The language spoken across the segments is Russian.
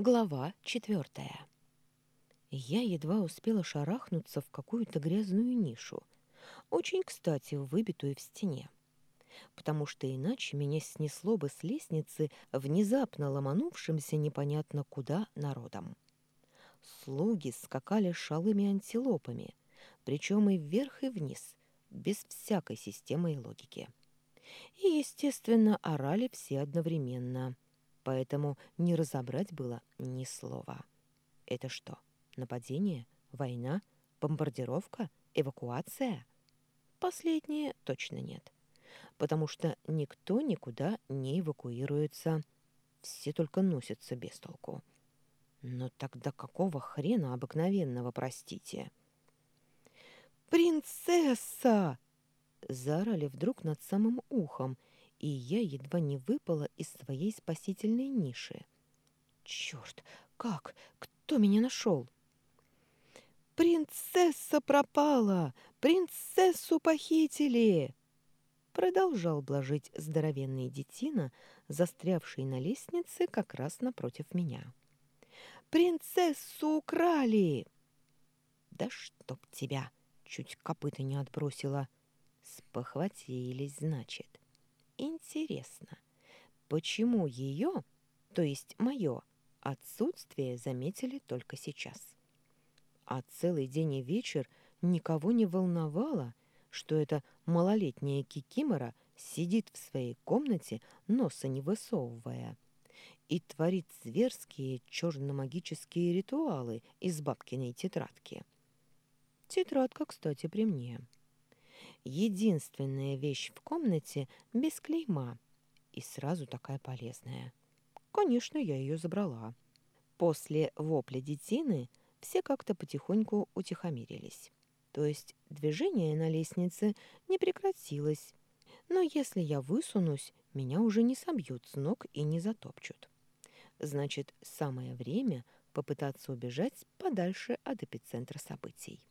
Глава четвертая. Я едва успела шарахнуться в какую-то грязную нишу, очень кстати выбитую в стене, потому что иначе меня снесло бы с лестницы внезапно ломанувшимся непонятно куда народом. Слуги скакали шалыми антилопами, причем и вверх, и вниз, без всякой системы и логики. И, естественно, орали все одновременно — поэтому не разобрать было ни слова. Это что, нападение, война, бомбардировка, эвакуация? Последнее точно нет, потому что никто никуда не эвакуируется, все только носятся без толку. Но тогда какого хрена обыкновенного, простите? «Принцесса!» Заорали вдруг над самым ухом, и я едва не выпала из своей спасительной ниши. Черт, как? Кто меня нашел? «Принцесса пропала! Принцессу похитили!» Продолжал блажить здоровенный детина, застрявший на лестнице как раз напротив меня. «Принцессу украли!» «Да чтоб тебя!» — чуть копыта не отбросила. «Спохватились, значит». Интересно, почему ее, то есть мое, отсутствие заметили только сейчас? А целый день и вечер никого не волновало, что эта малолетняя кикимора сидит в своей комнате, носа не высовывая, и творит зверские черно-магические ритуалы из бабкиной тетрадки. Тетрадка, кстати, при мне единственная вещь в комнате без клейма и сразу такая полезная. Конечно, я ее забрала. После вопля детины все как-то потихоньку утихомирились. То есть движение на лестнице не прекратилось. Но если я высунусь, меня уже не собьют с ног и не затопчут. Значит, самое время попытаться убежать подальше от эпицентра событий.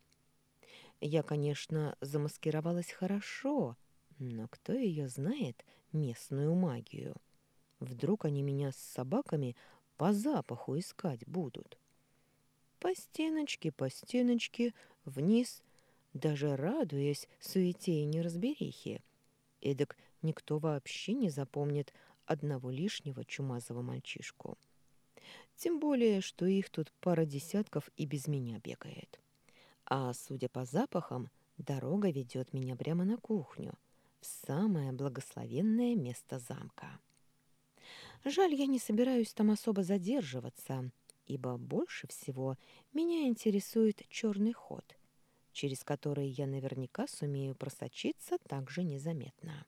Я, конечно, замаскировалась хорошо, но кто ее знает, местную магию? Вдруг они меня с собаками по запаху искать будут? По стеночке, по стеночке, вниз, даже радуясь суете и неразберихе. Эдак никто вообще не запомнит одного лишнего чумазого мальчишку. Тем более, что их тут пара десятков и без меня бегает. А, судя по запахам, дорога ведет меня прямо на кухню, в самое благословенное место замка. Жаль, я не собираюсь там особо задерживаться, ибо больше всего меня интересует черный ход, через который я наверняка сумею просочиться так же незаметно.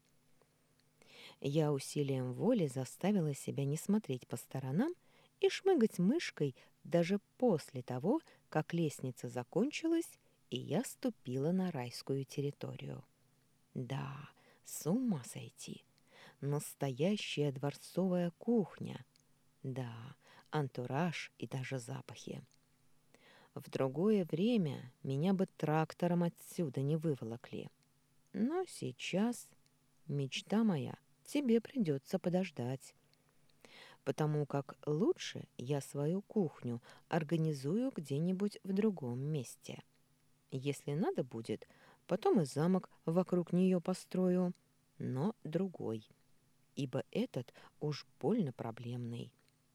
Я усилием воли заставила себя не смотреть по сторонам и шмыгать мышкой даже после того, как лестница закончилась, и я ступила на райскую территорию. Да, с ума сойти. Настоящая дворцовая кухня. Да, антураж и даже запахи. В другое время меня бы трактором отсюда не выволокли. Но сейчас мечта моя, тебе придется подождать потому как лучше я свою кухню организую где-нибудь в другом месте. Если надо будет, потом и замок вокруг нее построю, но другой, ибо этот уж больно проблемный.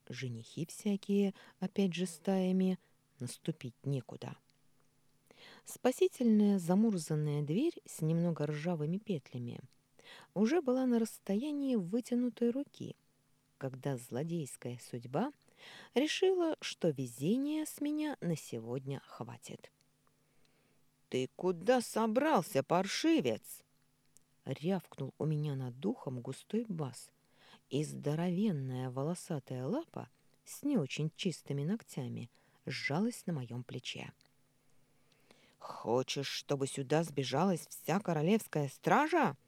Женихи всякие, опять же стаями, наступить некуда. Спасительная замурзанная дверь с немного ржавыми петлями уже была на расстоянии вытянутой руки — когда злодейская судьба решила, что везения с меня на сегодня хватит. «Ты куда собрался, паршивец?» Рявкнул у меня над духом густой бас, и здоровенная волосатая лапа с не очень чистыми ногтями сжалась на моем плече. «Хочешь, чтобы сюда сбежалась вся королевская стража?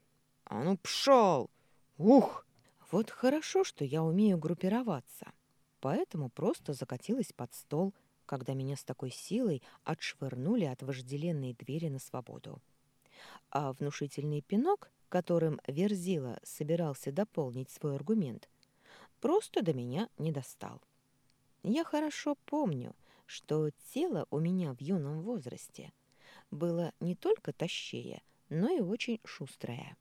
А ну, пшел! Ух!» Вот хорошо, что я умею группироваться, поэтому просто закатилась под стол, когда меня с такой силой отшвырнули от вожделенной двери на свободу. А внушительный пинок, которым Верзила собирался дополнить свой аргумент, просто до меня не достал. Я хорошо помню, что тело у меня в юном возрасте было не только тащее, но и очень шустрое.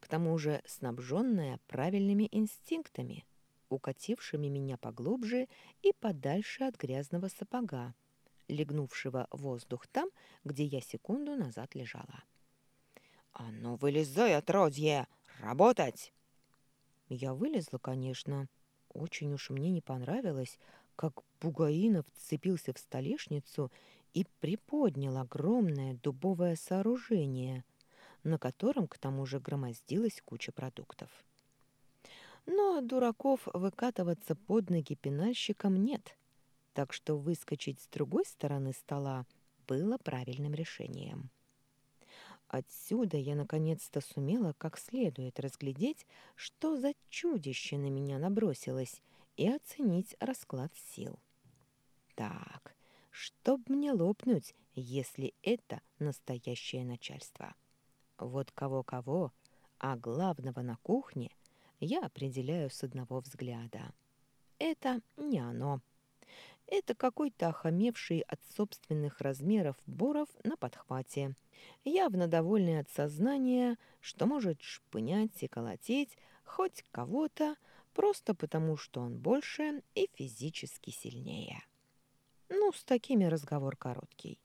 К тому же снабженное правильными инстинктами, укатившими меня поглубже и подальше от грязного сапога, легнувшего воздух там, где я секунду назад лежала. «А ну, вылезай, отродье! Работать!» Я вылезла, конечно. Очень уж мне не понравилось, как Бугаинов вцепился в столешницу и приподнял огромное дубовое сооружение, на котором к тому же громоздилась куча продуктов. Но дураков выкатываться под ноги пенальщикам нет, так что выскочить с другой стороны стола было правильным решением. Отсюда я наконец-то сумела как следует разглядеть, что за чудище на меня набросилось, и оценить расклад сил. Так, чтоб мне лопнуть, если это настоящее начальство. Вот кого-кого, а главного на кухне я определяю с одного взгляда. Это не оно. Это какой-то охамевший от собственных размеров Боров на подхвате, явно довольный от сознания, что может шпынять и колотить хоть кого-то, просто потому что он больше и физически сильнее. Ну, с такими разговор короткий.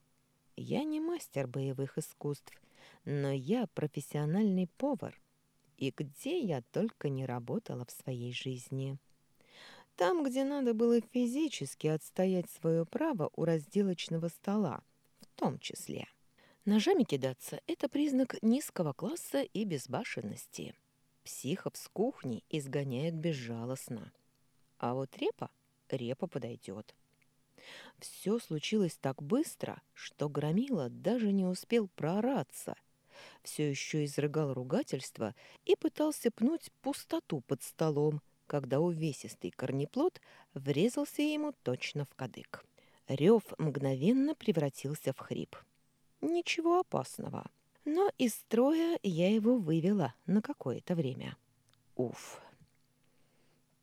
Я не мастер боевых искусств, но я профессиональный повар. И где я только не работала в своей жизни. Там, где надо было физически отстоять свое право у разделочного стола, в том числе. Ножами кидаться – это признак низкого класса и безбашенности. Психов с кухни изгоняют безжалостно. А вот репа, репа подойдет. Все случилось так быстро, что Громила даже не успел проораться. Все еще изрыгал ругательство и пытался пнуть пустоту под столом, когда увесистый корнеплод врезался ему точно в кадык. Рев мгновенно превратился в хрип. Ничего опасного. Но из строя я его вывела на какое-то время. Уф.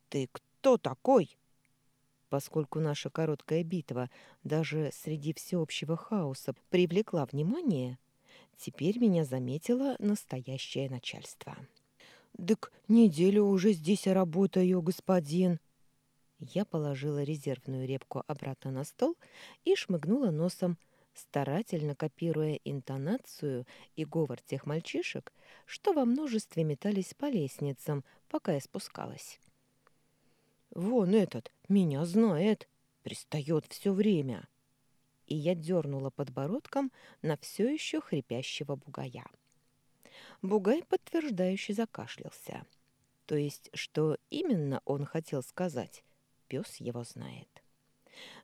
«Ты кто такой?» Поскольку наша короткая битва даже среди всеобщего хаоса привлекла внимание, теперь меня заметило настоящее начальство. «Дык неделю уже здесь работаю, господин!» Я положила резервную репку обратно на стол и шмыгнула носом, старательно копируя интонацию и говор тех мальчишек, что во множестве метались по лестницам, пока я спускалась. «Вон этот меня знает, пристает все время!» И я дернула подбородком на все еще хрипящего бугая. Бугай подтверждающе закашлялся. То есть, что именно он хотел сказать, пес его знает.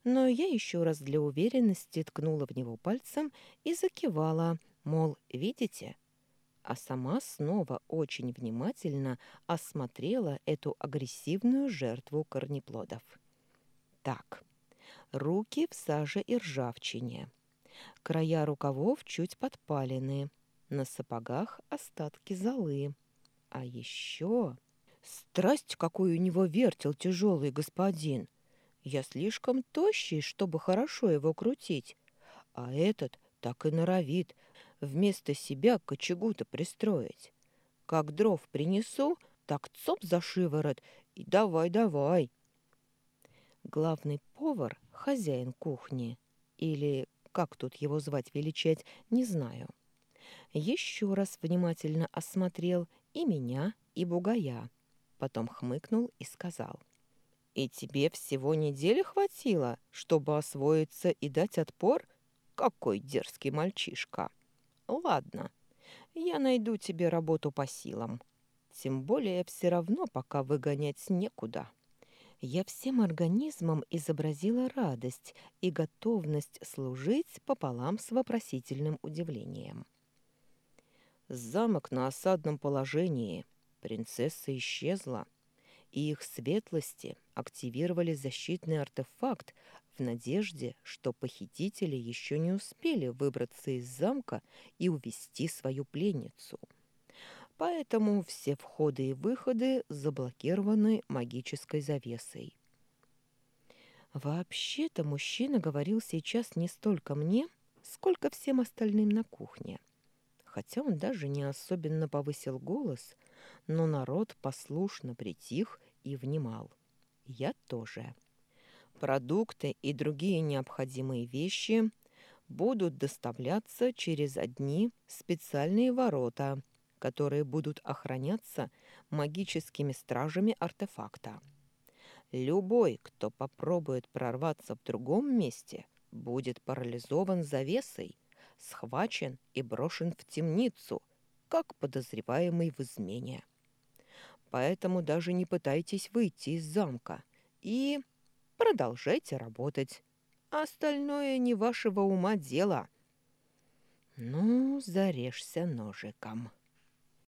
Но я еще раз для уверенности ткнула в него пальцем и закивала, мол, видите? А сама снова очень внимательно осмотрела эту агрессивную жертву корнеплодов. Так, руки в саже и ржавчине. Края рукавов чуть подпалены, на сапогах остатки золы. А еще... Страсть, какой у него вертел тяжелый господин. Я слишком тощий, чтобы хорошо его крутить. А этот так и норовит вместо себя кочегу-то пристроить. Как дров принесу, так цоп за шиворот и давай-давай. Главный повар, хозяин кухни, или как тут его звать-величать, не знаю — еще раз внимательно осмотрел и меня, и бугая. Потом хмыкнул и сказал. «И тебе всего недели хватило, чтобы освоиться и дать отпор? Какой дерзкий мальчишка! Ладно, я найду тебе работу по силам. Тем более все равно пока выгонять некуда». Я всем организмом изобразила радость и готовность служить пополам с вопросительным удивлением. Замок на осадном положении. Принцесса исчезла. И их светлости активировали защитный артефакт в надежде, что похитители еще не успели выбраться из замка и увести свою пленницу. Поэтому все входы и выходы заблокированы магической завесой. Вообще-то мужчина говорил сейчас не столько мне, сколько всем остальным на кухне. Хотя он даже не особенно повысил голос, но народ послушно притих и внимал. Я тоже. Продукты и другие необходимые вещи будут доставляться через одни специальные ворота, которые будут охраняться магическими стражами артефакта. Любой, кто попробует прорваться в другом месте, будет парализован завесой, схвачен и брошен в темницу, как подозреваемый в измене. Поэтому даже не пытайтесь выйти из замка и продолжайте работать. Остальное не вашего ума дело. Ну, зарежься ножиком.